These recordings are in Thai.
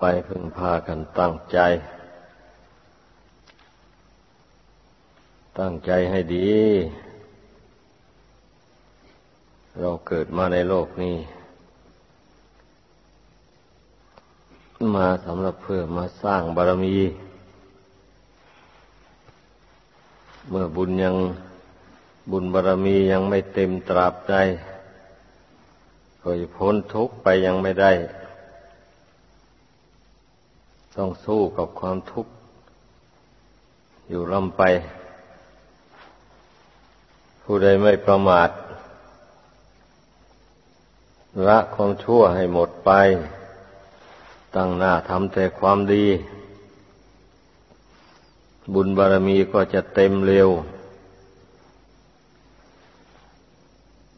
ไปพึ่งพากันตั้งใจ ตั้งใจให้ดี เราเกิดมาในโลกนี้ มาสำหรับเพื่อมาสร้างบารมี เมื่อบุญยังบุญบารมียังไม่เต็มตราบใดก็จะพ้นทุกข์ไปยังไม่ได้ ต้องสู้กับความทุกข์ อยู่ลำไป ผู้ใดไม่ประมาทละความชั่วให้หมดไป ตั้งหน้าทำแต่ความดี บุญบารมีก็จะเต็มเร็ว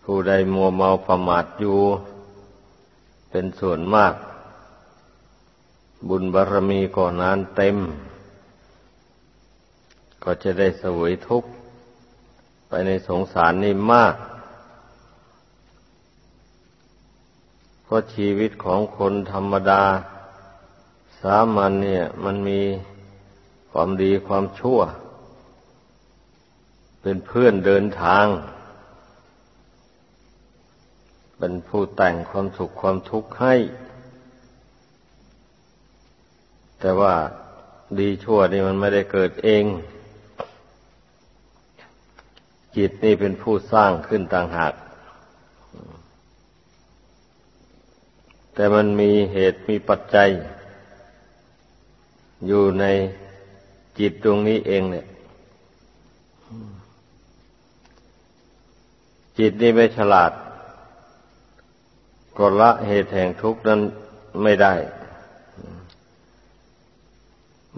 ผู้ใดมัวเมาประมาทอยู่ เป็นส่วนมาก บุญบารมีก่อนานเต็ม ก็จะได้สวยทุกข์ไปในสงสารนี่มาก เพราะชีวิตของคนธรรมดา สามัญเนี่ย มันมีความดีความชั่ว เป็นเพื่อนเดินทาง เป็นผู้แต่งความสุขความทุกข์ให้ แต่ว่าดีชั่วนี่มันไม่ได้เกิดเอง จิตนี่เป็นผู้สร้างขึ้นต่างหาก แต่มันมีเหตุมีปัจจัย อยู่ในจิตตรงนี้เองเนี่ย จิตนี่ไม่ฉลาด ก็ละเหตุแห่งทุกข์นั้นไม่ได้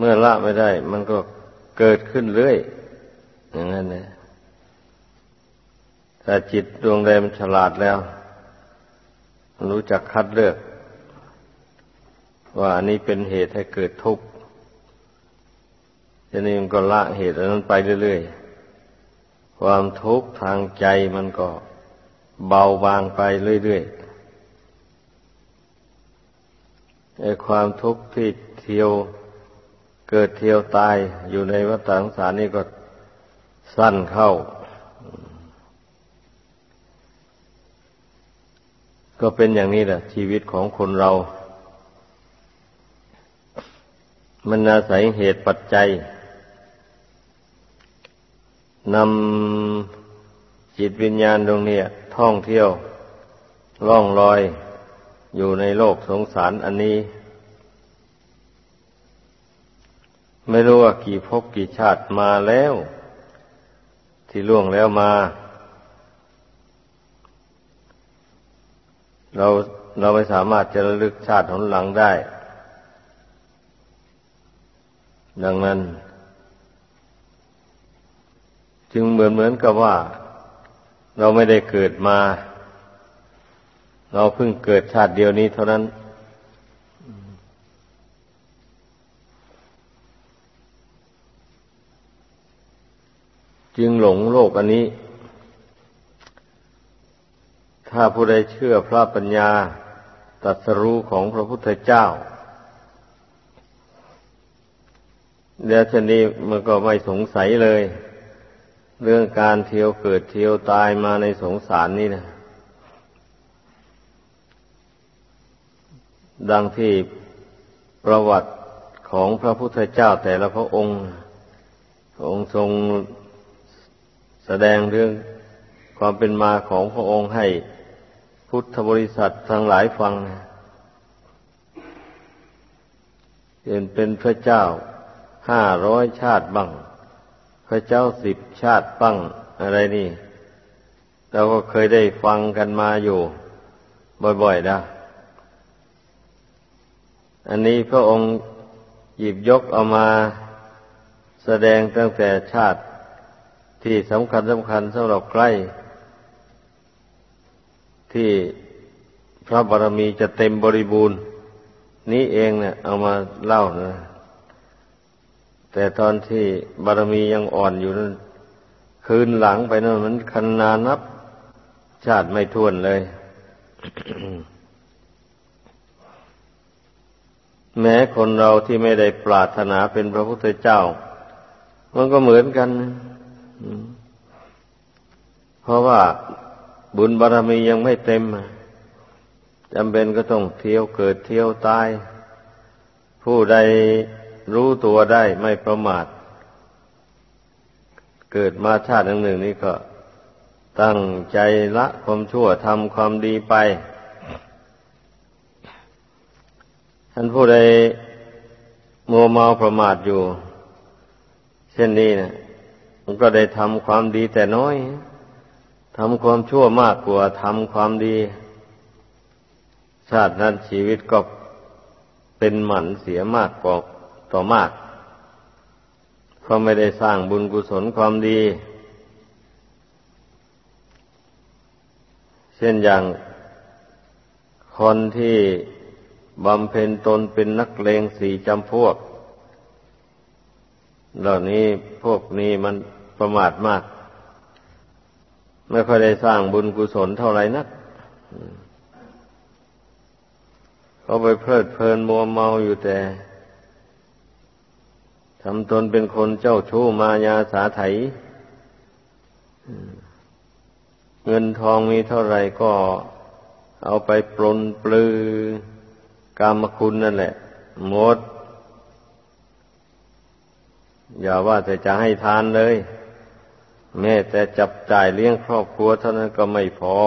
เมื่อละไม่ได้ มันก็เกิดขึ้นเรื่อย อย่างนั้นนี่ยถ้าจิตดวงใดมันฉลาดแล้ว รู้จักคัดเลือก ว่าอันนี้เป็นเหตุให้เกิดทุกข์ทีนี้มันก็ละเหตุนั้นไปเรื่อยๆ ความทุกข์ทางใจมันก็เบาบางไปเรื่อยๆไอ้ความทุกข์ที่เที่ยว เกิดเที่ยวตายอยู่ในวัฏสงสารนี่ก็สั้นเข้า ก็เป็นอย่างนี้แหละ ชีวิตของคนเรา มันอาศัยเหตุปัจจัยนำจิตวิญญาณตรงนี้ท่องเที่ยวล่องลอยอยู่ในโลกสงสารอันนี้ ไม่รู้ว่ากี่ภพกี่ชาติมาแล้ว ที่ล่วงแล้วมา เราเราไม่สามารถจะระลึกชาติหนหลังได้ ดังนั้น จึงเหมือนเหมือนกับว่า เราไม่ได้เกิดมา เราเพิ่งเกิดชาติเดียวนี้เท่านั้น จึงหลงโลกอันนี้ ถ้าผู้ใดเชื่อพระปัญญาตัสรู้ของพระพุทธเจ้าเดี๋ยวชนี้มันก็ไม่สงสัยเลย เรื่องการเที่ยวเกิดเที่ยวตายมาในสงสารนี่นะดังที่ประวัติของพระพุทธเจ้าแต่ละพระองค์ พระองค์ทรง แสดงเรื่องความเป็นมาของพระองค์ให้พุทธบริษัททั้งหลายฟังเป็นเป็นพระเจ้าห้าร้อยชาติบ้าง พระเจ้าสิบชาติปั้งอะไรนี่ เราก็เคยได้ฟังกันมาอยู่ บ่อยๆนะอันนี้พระองค์หยิบยกเอามาแสดงตั้งแต่ชาติ ที่สำคัญสำคัญสำหรับใกล้ ที่พระบารมีจะเต็มบริบูรณ์ นี้เองเนี่ย เอามาเล่านะ แต่ตอนที่บารมียังอ่อนอยู่นั้นคืนหลังไปนั้นมันคันนานับ ชาติไม่ท้วนเลย แม้คนเราที่ไม่ได้ปรารถนาเป็นพระพุทธเจ้า มันก็เหมือนกัน เพราะว่าบุญบารรมียังไม่เต็มจำเป็นก็ต้องเที่ยวเกิดเที่ยวตาย ผู้ใดรู้ตัวได้ไม่ประมาท เกิดมาชาติหนึ่งนี้ก็ ตั้งใจละความชั่วทำความดีไป ท่านผู้ใดมัวเมาประมาทอยู่ เช่นนี้นะ มันก็ได้ทำความดีแต่น้อยทำความชั่วมากกว่าทำความดี ชาตินั้นชีวิตก็เป็นหมันเสียมากกว่าต่อมากเพราะไม่ได้สร้างบุญกุศลความดี เช่นอย่างคนที่บำเพ็ญตนเป็นนักเลงสี่จำพวก เหล่านี้พวกนี้มันประมาทมาก ไม่ค่อยได้สร้างบุญกุศลเท่าไหร่นักเขาไปเพลิดเพลินมัวเมาอยู่แต่ทำตนเป็นคนเจ้าชู้มายาสาไถเงินทองมีเท่าไหร่ก็เอาไปปลนปลือกามคุณนั่นแหละหมด อย่าว่าแต่จะให้ทานเลย แม้แต่จับจ่ายเลี้ยงครอบครัวเท่านั้นก็ไม่พอ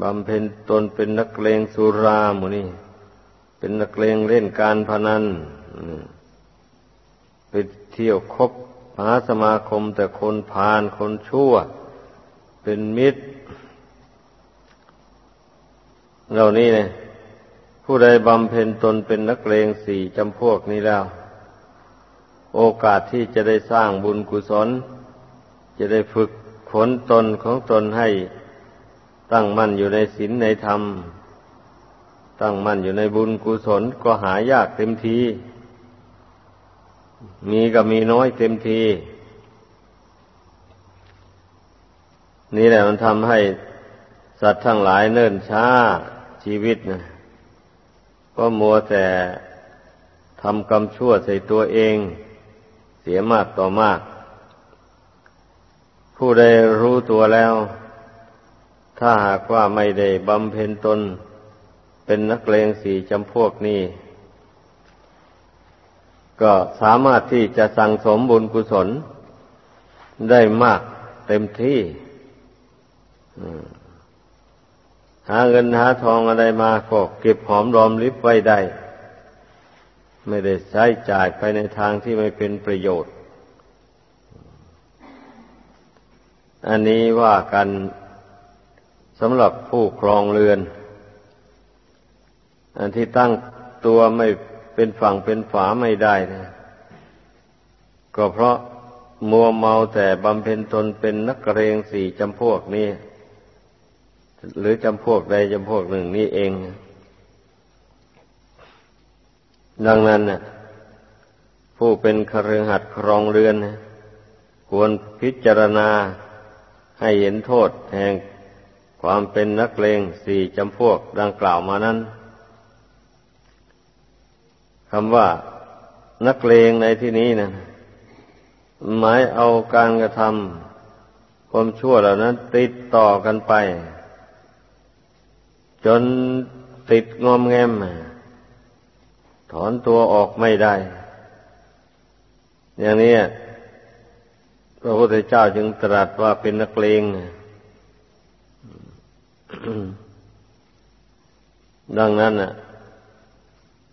บำเพ็ญตนเป็นนักเลงสุราหมูนี่ เป็นนักเลงเล่นการพนันไปเที่ยวคบหาสมาคมแต่คนพาลคนชั่ว เป็นมิตร เหล่านี้เนี่ย ผู้ใดบำเพ็ญตนเป็นนักเลงสี่จำพวกนี้แล้ว โอกาสที่จะได้สร้างบุญกุศล จะได้ฝึกขนตนของตนให้ตั้งมั่นอยู่ในศีลในธรรม ตั้งมั่นอยู่ในบุญกุศลก็หายากเต็มที มีก็มีน้อยเต็มที นี่แหละมันทำให้สัตว์ทั้งหลายเนิ่นช้าชีวิตนะ ก็มัวแต่ทำกรรมชั่วใส่ตัวเอง เสียมากต่อมาก ผู้ใดรู้ตัวแล้ว ถ้าหากว่าไม่ได้บำเพ็ญตน เป็นนักเลงสี่จำพวกนี้ก็สามารถที่จะสั่งสมบุญกุศล ได้มากเต็มที่ หาเงินหาทองอะไรมาก็เก็บหอมรอมริบไว้ได้ ไม่ได้ใช้จ่ายไปในทางที่ไม่เป็นประโยชน์ อันนี้ว่ากันสำหรับผู้ครองเรือน อันที่ตั้งตัวไม่เป็นฝั่งเป็นฝาไม่ได้นะก็เพราะมัวเมาแต่บำเพ็ญตนเป็นนักเรงสี่จำพวกนี้ หรือจำพวกใดจำพวกหนึ่งนี่เอง ดังนั้นนะผู้เป็นคฤหัสถ์ครองเรือน ควรพิจารณาให้เห็นโทษแห่งความเป็นนักเลงสี่จำพวกดังกล่าวมานั้นคำว่านักเลงในที่นี้นะหมายเอาการกระทำความชั่วเหล่านั้นติดต่อกันไป จนติดงอมแงมถอนตัวออกไม่ได้ อย่างนี้พระพุทธเจ้าจึงตรัสว่าเป็นนักเลงดังนั้น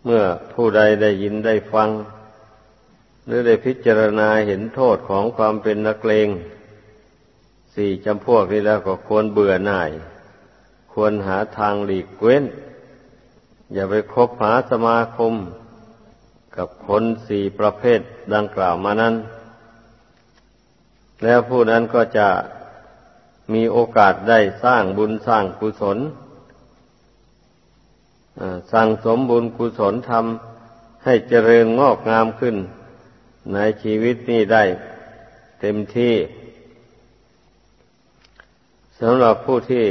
เมื่อผู้ใดได้ยินได้ฟัง หรือได้พิจารณาเห็นโทษของความเป็นนักเลง สี่จำพวกนี้แล้วก็ควรเบื่อหน่าย ควรหาทางหลีกเว้น อย่าไปคบหาสมาคม กับคนสี่ประเภทดังกล่าวมานั้น แล้วผู้นั้นก็จะมีโอกาสได้สร้างบุญสร้างกุศลสั่งสมบุญกุศลทำให้เจริญงอกงามขึ้น ในชีวิตนี้ได้เต็มที่สำหรับผู้ที่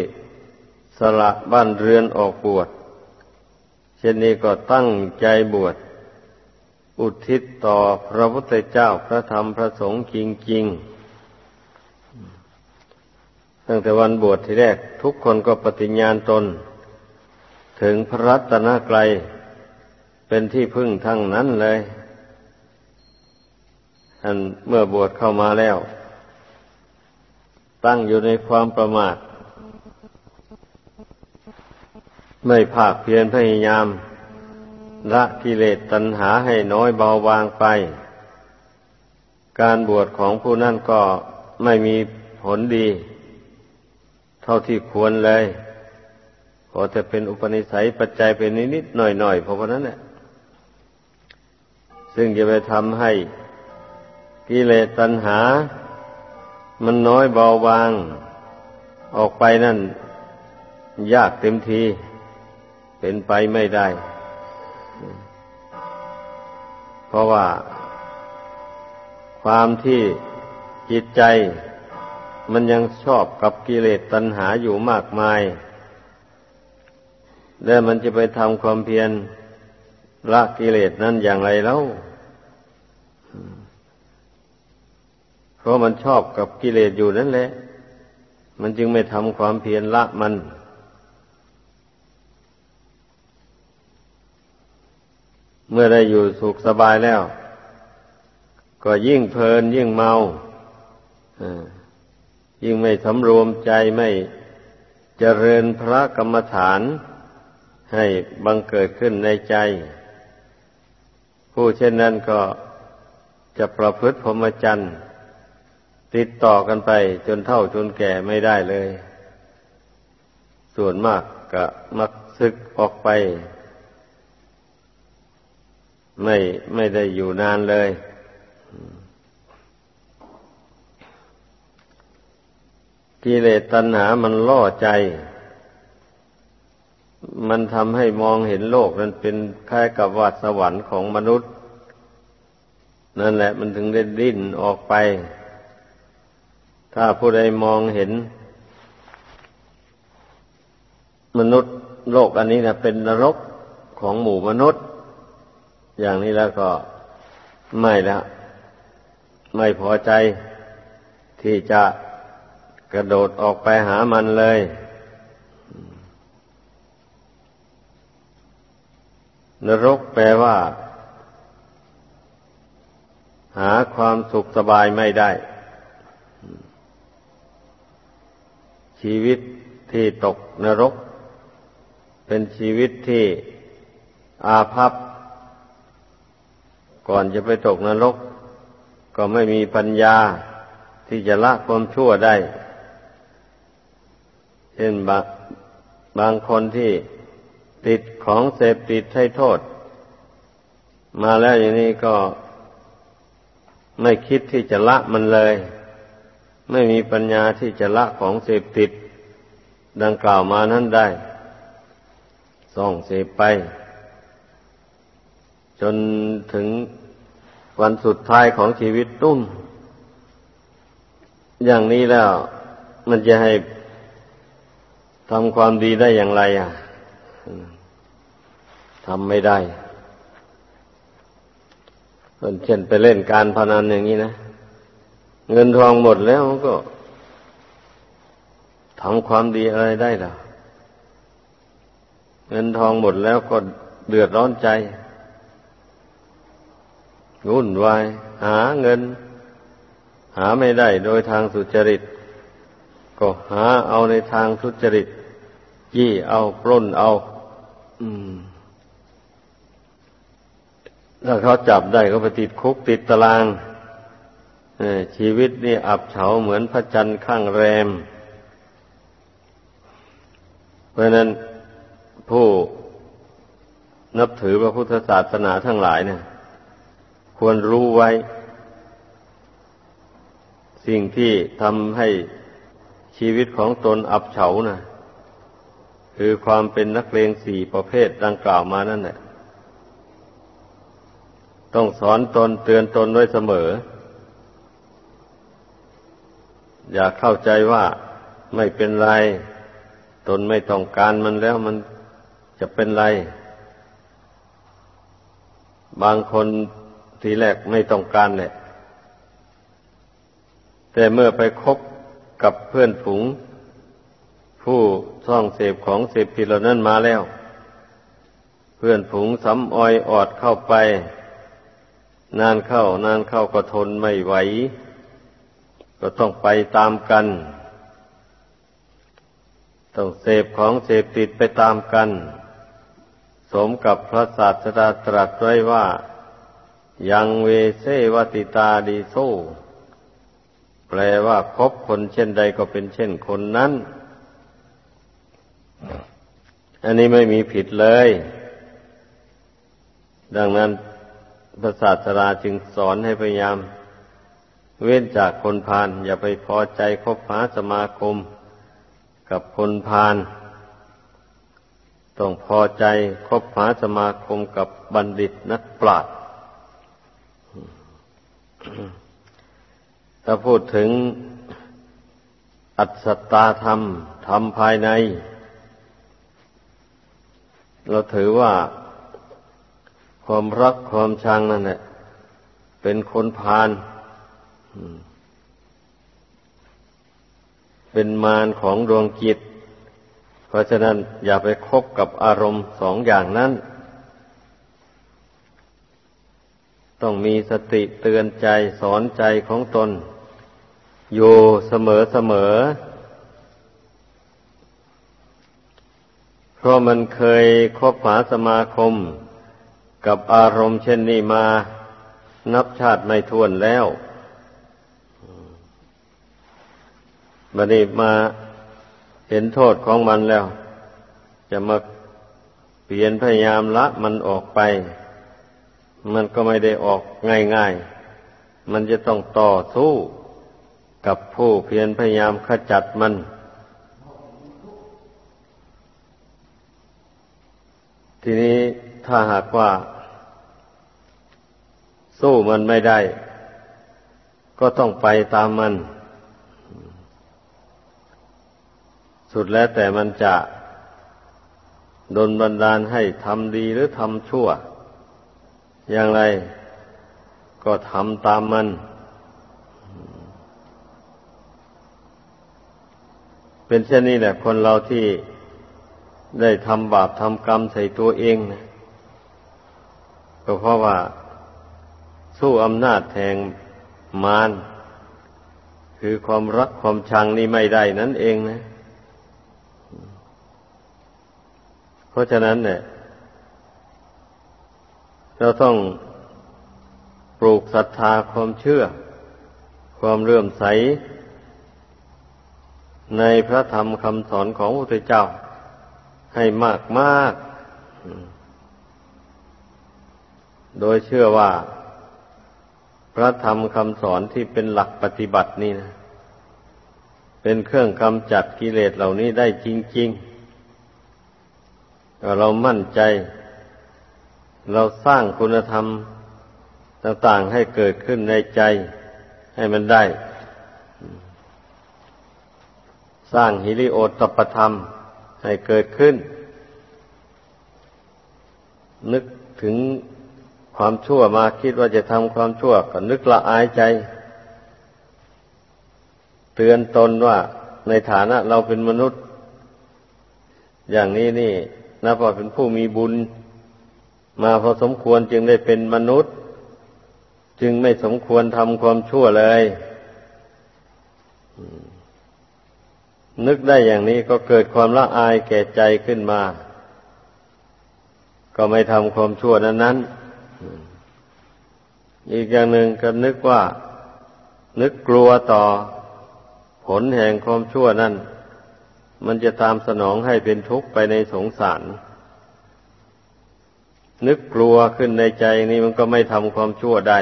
สละบ้านเรือนออกบวช เช่นนี้ก็ตั้งใจบวช อุทิศต่อพระพุทธเจ้าพระธรรมพระสงฆ์จริงๆ ตั้งแต่วันบวชที่แรก ทุกคนก็ปฏิญญาณตน ถึงพระรัตนกรัยเป็นที่พึ่งทั้งนั้นเลยอันเมื่อบวชเข้ามาแล้ว ตั้งอยู่ในความประมาท ไม่ภาคเพียรพยายามละกิเลสตัณหาให้น้อยเบาบางไป การบวชของผู้นั้นก็ไม่มีผลดี เท่าที่ควรเลยพอจะเป็นอุปนิสัยปัจจัยเป็นนิดๆหน่อยๆเพราะนั้นแหละซึ่งจะไปทำให้กิเลสตัณหา มันน้อยเบาบาง ออกไปนั่น ยากเต็มที เป็นไปไม่ได้ เพราะว่า ความที่จิตใจ มันยังชอบกับกิเลสตัณหาอยู่มากมาย แล้วมันจะไปทำความเพียรละกิเลสนั้นอย่างไรแล้ว เพราะมันชอบกับกิเลสอยู่นั่นแหละ มันจึงไม่ทำความเพียรละมัน เมื่อได้อยู่สุขสบายแล้ว ก็ยิ่งเพลินยิ่งเมายิ่งไม่สำรวมใจไม่เจริญพระกรรมฐาน ให้บังเกิดขึ้นในใจ ผู้เช่นนั้นก็จะประพฤติพรหมจรรย์ติดต่อกันไปจนเท่าจนแก่ไม่ได้เลย ส่วนมากก็มักซึกออกไป ไม่ไม่ได้อยู่นานเลย กิเลสตัณหามันล่อใจ มันทำให้มองเห็นโลกนั้นเป็นคล้ายกับวัดสวรรค์ของมนุษย์ นั่นแหละมันถึงได้ดิ้นออกไป ถ้าผู้ใดมองเห็น มนุษย์โลกอันนี้นะเป็นนรกของหมู่มนุษย์ อย่างนี้แล้วก็ไม่แล้ว ไม่พอใจที่จะกระโดดออกไปหามันเลย นรกแปลว่า หาความสุขสบายไม่ได้ ชีวิตที่ตกนรก เป็นชีวิตที่อาภัพ ก่อนจะไปตกนรก ก็ไม่มีปัญญาที่จะละความชั่วได้ เช่นบางบางคนที่ติดของเสพติดให้โทษ มาแล้วอย่างนี้ก็ไม่คิดที่จะละมันเลย ไม่มีปัญญาที่จะละของเสพติด ดังกล่าวมานั้นได้ส่องเสพไป จนถึงวันสุดท้ายของชีวิตตุ้ม อย่างนี้แล้วมันจะให้ทำความดีได้อย่างไร อะทำไม่ได้เช่นไปเล่นการพนันอย่างนี้นะ เงินทองหมดแล้วก็ทำความดีอะไรได้ล่ะเงินทองหมดแล้วก็เดือดร้อนใจ วุ่นวาย หาเงิน หาไม่ได้โดยทางสุจริต ก็หาเอาในทางทุจริตยี่เอาปล้นเอา อืมถ้าเขาจับได้ก็ไปติดคุกติดตารางชีวิตนี่อับเฉาเหมือนพระจันทร์ข้างแรม เพราะนั้นผู้นับถือพระพุทธศาสนาทั้งหลายเนี่ย ควรรู้ไว้ สิ่งที่ทำให้ชีวิตของตนอับเฉานะ่ะคือความเป็นนักเลงสี่ประเภทดังกล่าวมานั่นแหละต้องสอนตนเตือนตนไว้เสมอ อย่าเข้าใจว่าไม่เป็นไร ตนไม่ต้องการมันแล้วมันจะเป็นไร บางคน ทีแรกไม่ต้องการแหละแต่เมื่อไปคบกับเพื่อนฝูง ผู้ท่องเสพของเสพผิดเหล่านั้นมาแล้ว เพื่อนฝูงสำออยออดเข้าไป นานเข้านานเข้าก็ทนไม่ไหว ก็ต้องไปตามกัน ต้องเสพของเสพติดไปตามกัน สมกับพระศาสดาตรัสไว้ว่า ยังเวเสวติตาดีโซแปลว่าคบคนเช่นใดก็เป็นเช่นคนนั้น อันนี้ไม่มีผิดเลย ดังนั้นพระศาสดาจึงสอนให้พยายาม เว้นจากคนพาลอย่าไปพอใจคบหาสมาคม กับคนพาลต้องพอใจคบหาสมาคมกับบัณฑิตนักปราชญ์ ถ้าพูดถึงอัศตาธรรม ธรรมภายใน เราถือว่าความรักความชังนั่นแหละเป็นคนพาลเป็นมารของดวงจิต เพราะฉะนั้นอย่าไปคบกับอารมณ์สองอย่างนั้น ต้องมีสติเตือนใจสอนใจของตน อยู่เสมอเสมอ เพราะมันเคยคบหาสมาคม กับอารมณ์เช่นนี้มา นับชาติไม่ท้วนแล้วบัดนี้มาเห็นโทษของมันแล้ว จะมาเปลี่ยนพยายามละมันออกไป มันก็ไม่ได้ออกง่ายๆ มันจะต้องต่อสู้กับผู้เพียรพยายามขจัดมัน ทีนี้ถ้าหากว่า สู้มันไม่ได้ ก็ต้องไปตามมัน สุดแล้วแต่มันจะดนบันดาลให้ทำดีหรือทำชั่ว อย่างไร ก็ทำตามมัน เป็นเช่นนี้แหละ คนเราที่ได้ทำบาปทำกรรมใส่ตัวเองนะก็เพราะว่า สู้อำนาจแห่งมารคือความรักความชังนี่ไม่ได้นั่นเองนะ เพราะฉะนั้นเนี่ย เราต้องปลูกศรัทธาความเชื่อ ความเลื่อมใส ในพระธรรมคำสอนของพระพุทธเจ้า ให้มากมาก โดยเชื่อว่า พระธรรมคำสอนที่เป็นหลักปฏิบัตินี่นะ เป็นเครื่องกำจัดกิเลสเหล่านี้ได้จริง ๆ เรามั่นใจ เราสร้างคุณธรรมต่าง ๆ ให้เกิดขึ้นในใจ ให้มันได้ สร้างฮิริโอตปธรรม ให้เกิดขึ้น นึกถึงความชั่วมาคิดว่าจะทำความชั่ว ก็นึกละอายใจ เตือนตนว่าในฐานะเราเป็นมนุษย์ อย่างนี้นี่นับว่าเป็นผู้มีบุญ มาพอสมควรจึงได้เป็นมนุษย์ จึงไม่สมควรทำความชั่วเลยนึกได้อย่างนี้ก็เกิดความละอายแก่ใจขึ้นมา ก็ไม่ทำความชั่วนั้นนั้นอีกอย่างหนึ่งก็นึกว่า นึกกลัวต่อ ผลแห่งความชั่วนั้น มันจะตามสนองให้เป็นทุกข์ไปในสงสาร นึกกลัวขึ้นในใจนี้มันก็ไม่ทำความชั่วได้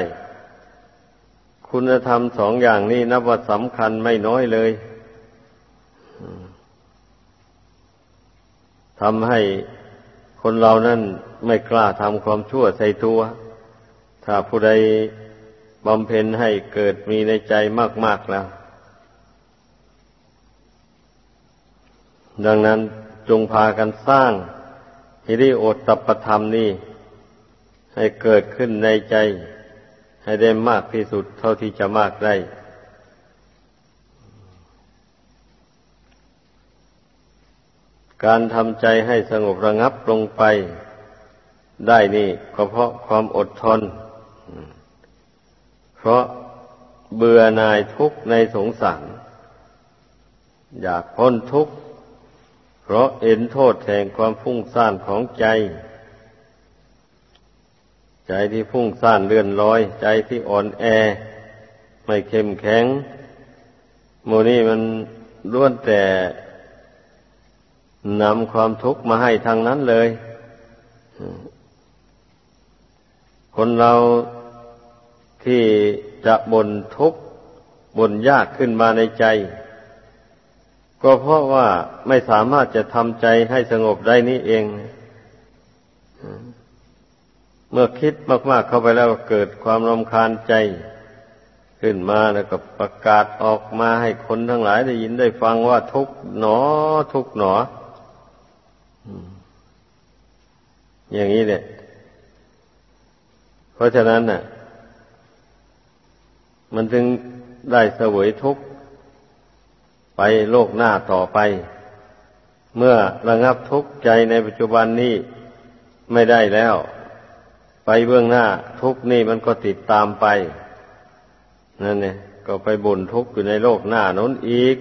คุณธรรมสองอย่างนี้นับว่าสำคัญไม่น้อยเลยทำให้คนเรานั้นไม่กล้าทำความชั่วใส่ตัว ถ้าผู้ใดบำเพ็ญให้เกิดมีในใจมากๆแล้ว ดังนั้นจงพากันสร้าง ฮิริโอตตปธรรมนี่ ให้เกิดขึ้นในใจ ให้ได้มากที่สุดเท่าที่จะมากได้การทำใจให้สงบระงับลงไป ได้นี่ก็เพราะความอดทน เพราะเบื่อหน่ายทุกข์ในสงสาร อยากพ้นทุกข์ เพราะเห็นโทษแห่งความฟุ้งซ่านของใจ ใจที่ฟุ้งซ่านเลื่อนลอย ใจที่อ่อนแอ ไม่เข้มแข็งโมนี่มันล้วนแต่นำความทุกข์มาให้ทางนั้นเลย คนเราที่จะบ่นทุกข์บ่นยากขึ้นมาในใจ ก็เพราะว่าไม่สามารถจะทำใจให้สงบได้นี่เอง เมื่อคิดมาก ๆเข้าไปแล้วเกิดความรำคาญใจ ขึ้นมาแล้วก็ประกาศออกมาให้คนทั้งหลายได้ยินได้ฟังว่าทุกหนอ ทุกหนอ อย่างนี้เนี่ย เพราะฉะนั้นน่ะ มันจึงได้เสวยทุกข์ ไปโลกหน้าต่อไป เมื่อระงับทุกข์ใจในปัจจุบันนี้ไม่ได้แล้ว ไปเบื้องหน้าทุกข์นี่มันก็ติดตามไป นั่นเนี่ยก็ไปบ่นทุกข์อยู่ในโลกหน้าน้นอีก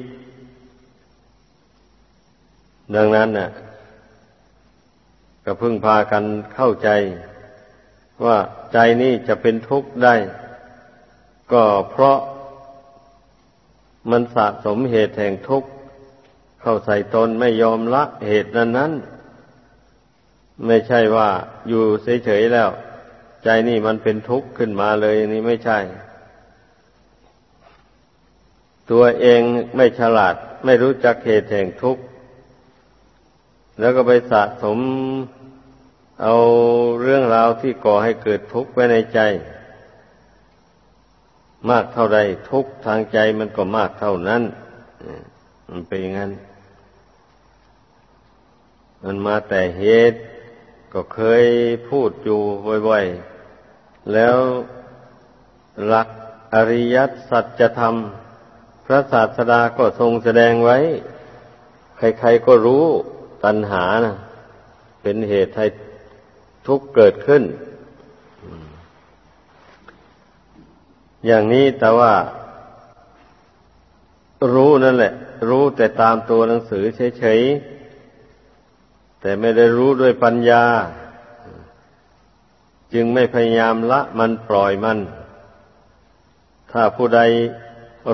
ดังนั้นน่ะก็พึ่งพากันเข้าใจ ว่าใจนี้จะเป็นทุกข์ได้ ก็เพราะ มันสะสมเหตุแห่งทุกข์เข้าใส่ตนไม่ยอมละเหตุนั้นนั้นไม่ใช่ว่าอยู่เฉยๆแล้ว ใจนี่มันเป็นทุกข์ขึ้นมาเลยนี่ไม่ใช่ ตัวเองไม่ฉลาด ไม่รู้จักเหตุแห่งทุกข์แล้วก็ไปสะสมเอาเรื่องราวที่ก่อให้เกิดทุกข์ไว้ในใจ มากเท่าใดทุกทางใจมันก็มากเท่านั้นมันเป็นอย่างนั้น มันมาแต่เหตุก็เคยพูดอยู่บ่อยๆ แล้วหลักอริยสัจธรรม พระศาสดาก็ทรงแสดงไว้ ใครๆก็รู้ตัณหานะเป็นเหตุให้ทุกเกิดขึ้น อย่างนี้แต่ว่า รู้นั่นแหละ รู้แต่ตามตัวหนังสือเฉยๆ แต่ไม่ได้รู้ด้วยปัญญา จึงไม่พยายามละมันปล่อยมัน ถ้าผู้ใด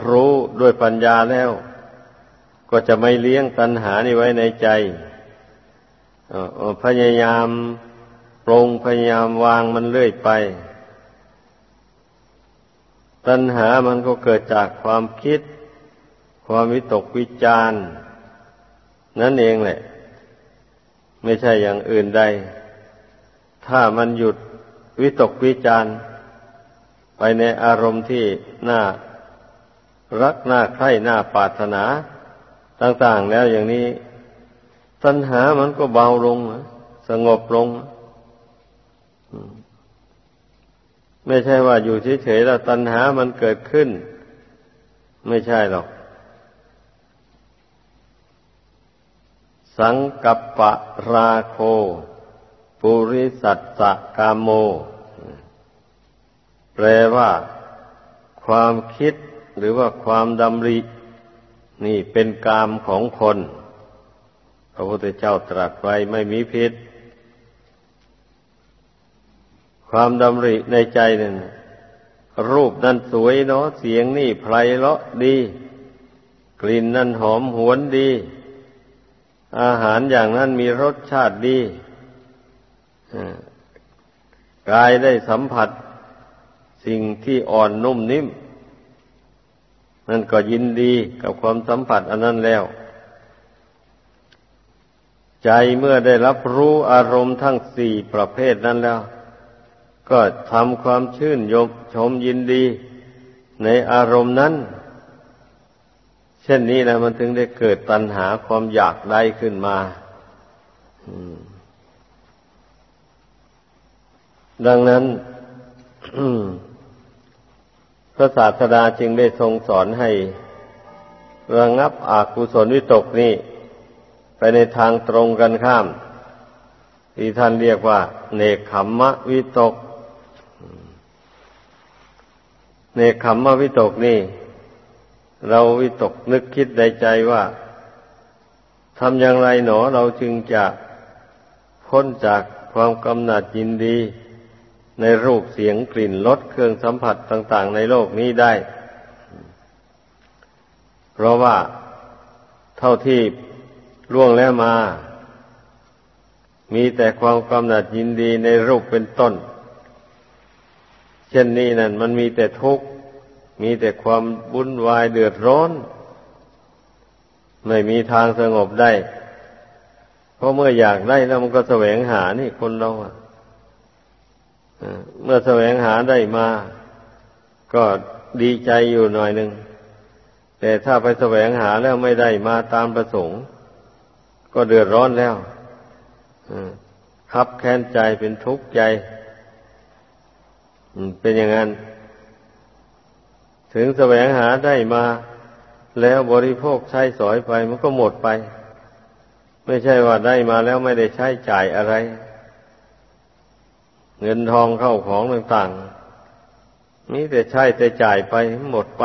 รู้ด้วยปัญญาแล้ว ก็จะไม่เลี้ยงตัณหานี้ไว้ในใจพยายามปรงพยายามวางมันเรื่อยไป ตัณหามันก็เกิดจากความคิด ความวิตกวิจารนั่นเองแหละ ไม่ใช่อย่างอื่นใด ถ้ามันหยุดวิตกวิจารไปในอารมณ์ที่น่ารักน่าใคร่น่าปรารถนา ต่าง ๆ แล้วอย่างนี้ ตัณหามันก็เบาลง สงบลง ไม่ใช่ว่าอยู่เฉยๆแล้วตัณหามันเกิดขึ้น ไม่ใช่หรอก สังกัปปะราโค ปุริสัตสกามโม แปลว่า ความคิดหรือว่าความดำริ นี่เป็นกามของคน พระพุทธเจ้าตรัสไว้ไม่มีผิด ความดำริในใจนั่นรูปนั่นสวยเนาะเสียงนี่ไพเราะดี กลิ่นนั่นหอมหวนดี อาหารอย่างนั้นมีรสชาติดีกายได้สัมผัส สิ่งที่อ่อนนุ่มนิ่มนั่นก็ยินดีกับความสัมผัสอันนั้นแล้ว ใจเมื่อได้รับรู้อารมณ์ทั้งสี่ประเภทนั้นแล้ว ก็ทำความชื่นยมชมยินดีในอารมณ์นั้น เช่นนี้นะมันถึงได้เกิดตัณหาความอยากได้ขึ้นมาดังนั้นพระศาสดาจึงได้ทรงสอนให้ ระงับอากุศลวิตกนี้ไปในทางตรงกันข้าม ที่ท่านเรียกว่า เนคขมมะวิตก เนคขมมะวิตกนี่ เราวิตกนึกคิดในใจว่าทำอย่างไรหนอเราจึงจะพ้นจากความกำหนัดยินดี ในรูปเสียงกลิ่นรสเครื่องสัมผัสต่าง ๆ ในโลกนี้ได้ เพราะว่าเท่าที่ล่วงแล้วมา มีแต่ความกำหนัดยินดีในรูปเป็นต้น เช่นนี้นั่นมันมีแต่ทุกข์ มีแต่ความวุ่นวายเดือดร้อน ไม่มีทางสงบได้ เพราะเมื่ออยากได้แล้วมันก็แสวงหานี่คนเราอะเมื่อแสวงหาได้มา ก็ดีใจอยู่หน่อยหนึ่ง แต่ถ้าไปแสวงหาแล้วไม่ได้มาตามประสงค์ ก็เดือดร้อนแล้วคับแค้นใจเป็นทุกข์ใจ เป็นอย่างนั้น ถึงแสวงหาได้มา แล้วบริโภคใช้สอยไปมันก็หมดไป ไม่ใช่ว่าได้มาแล้วไม่ได้ใช้จ่ายอะไร เงินทองเข้าของต่างๆนี่แต่ใช้แต่จ่ายไปหมดไป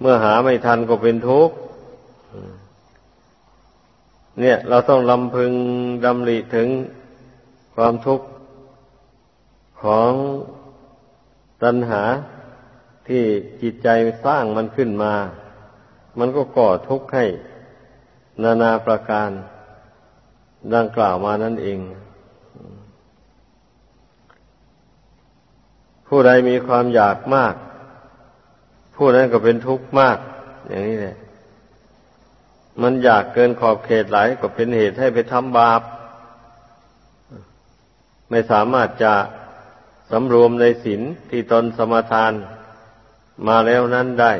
เมื่อหาไม่ทันก็เป็นทุกข์เนี่ย เราต้องลำพึงดำริถึงความทุกข์ของ ตัณหาที่จิตใจสร้างมันขึ้นมา มันก็ก่อทุกข์ให้นานาประการ ดังกล่าวมานั่นเอง ผู้ใดมีความอยากมาก ผู้นั้นก็เป็นทุกข์มาก อย่างนี้แหละ มันอยากเกินขอบเขตหลายก็เป็นเหตุให้ไปทำบาป ไม่สามารถจะ สำรวมในศีลที่ตนสมาทานมาแล้วนั้นได้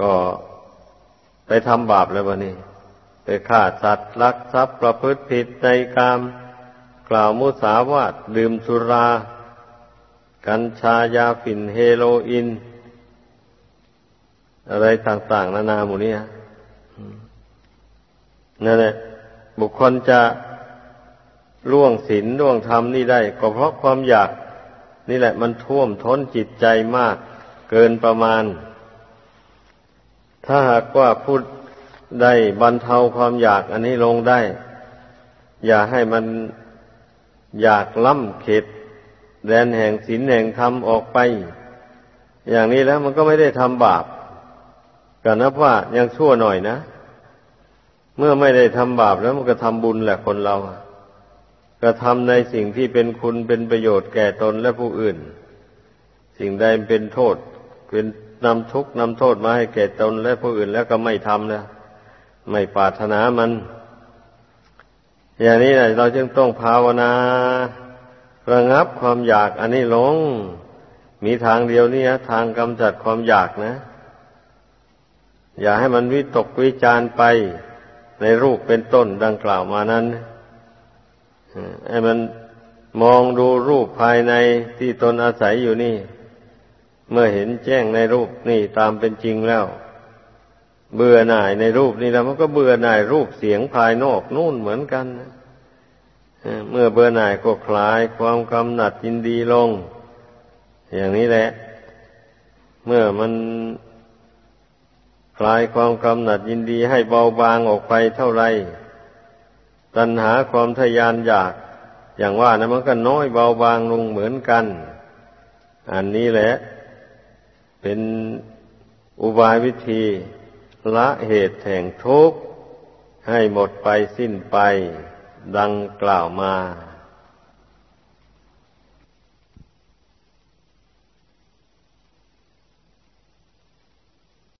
ก็ไปทำบาปแล้ววะนี่ไปฆ่าสัตว์ลักทรัพย์ประพฤติผิดในกาม กล่าวมุสาวาทดื่มสุรา กัญชายาฝิ่นเฮโรอีนอะไรต่าง ๆ นานาหมู่นี้นั่นแหละบุคคลจะ ล่วงศีลล่วงธรรมนี่ได้ ก็เพราะความอยาก นี่แหละ มันท่วมท้นจิตใจมาก เกินประมาณ ถ้าหากว่าพูดได้บรรเทาความอยากอันนี้ลงได้ อย่าให้มันอยากล้ำเขตแดนแห่งศีลแห่งธรรมออกไป อย่างนี้แล้วมันก็ไม่ได้ทำบาปก็นับว่ายังชั่วหน่อยนะ เมื่อไม่ได้ทำบาปแล้วมันก็ทำบุญแหละคนเรา ก็ทำในสิ่งที่เป็นคุณเป็นประโยชน์แก่ตนและผู้อื่น สิ่งใดเป็นโทษ เป็นนำทุกข์นำโทษมาให้แก่ตนและผู้อื่นแล้วก็ไม่ทำนะไม่ปรารถนามัน อย่างนี้นะเราจึงต้องภาวนาระงับความอยากอันนี้ลง มีทางเดียวนี่นะทางกำจัดความอยากนะ อย่าให้มันวิตกวิจารไปในรูปเป็นต้นดังกล่าวมานั้น ให้มันมองดูรูปภายในที่ตนอาศัยอยู่นี่ เมื่อเห็นแจ้งในรูปนี่ตามเป็นจริงแล้ว เบื่อหน่ายในรูปนี่แล้วมันก็เบื่อหน่ายรูปเสียงภายนอกนู่นเหมือนกันเมื่อเบื่อหน่ายก็คลายความกำหนัดยินดีลง อย่างนี้แหละ เมื่อมันคลายความกำหนัดยินดีให้เบาบางออกไปเท่าไร ตัณหาความทยานอยาก อย่างว่านะมันก็น้อยเบาบางลงเหมือนกัน อันนี้แหละ เป็นอุบายวิธีละเหตุแห่งทุกข์ให้หมดไปสิ้นไป ดังกล่าวมา